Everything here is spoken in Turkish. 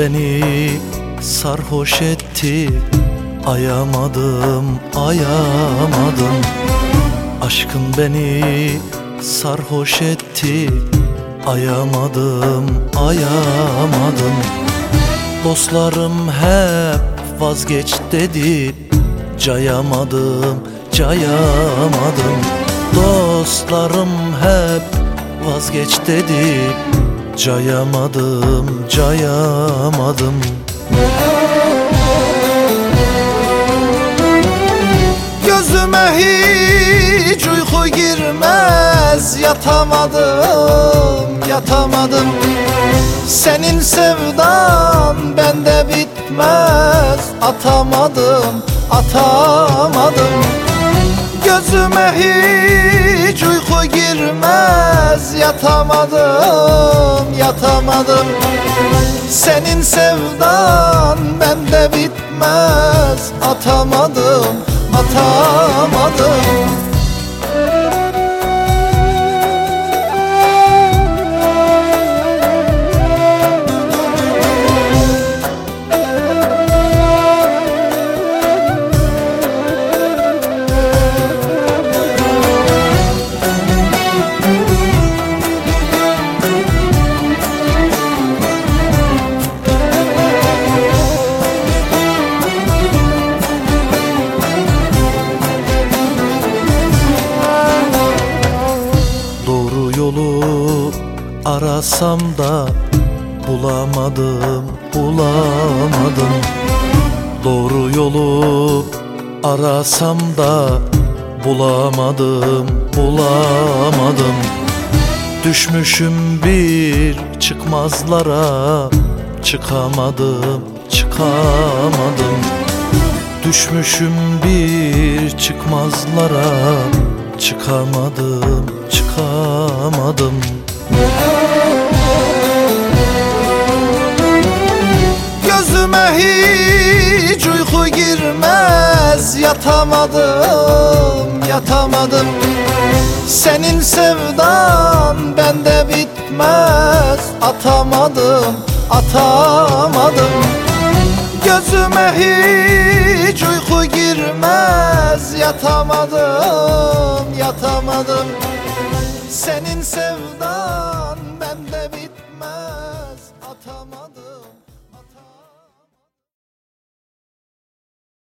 beni sarhoş etti. Ayamadım, ayamadım. Aşkın beni sarhoş etti. Ayamadım, ayamadım. Dostlarım hep vazgeç dedi. Cayamadım, cayamadım. Dostlarım hep vazgeç dedi Cayamadım, cayamadım. Gözüme hiç uyku girmez. Yatamadım, yatamadım. Senin sevdan bende bitmez. Atamadım, atamadım. Gözüme hiç uyku girmez. Yatamadım, yatamadım Senin sevdan bende bitmez. Atamadım, atamadım arasam da Bulamadım, bulamadım. Doğru yolu arasam da Bulamadım, bulamadım. Düşmüşüm bir çıkmazlara Çıkamadım, çıkamadım. Düşmüşüm bir çıkmazlara Çıkamadım, çıkamadım Gözüme hiç uyku girmez. Yatamadım, yatamadım. Senin sevdan bende bitmez. Atamadım, atamadım. Gözüme hiç uyku girmez. Yatamadım, yatamadım. Senin sevdan bende bitmez. Atamadım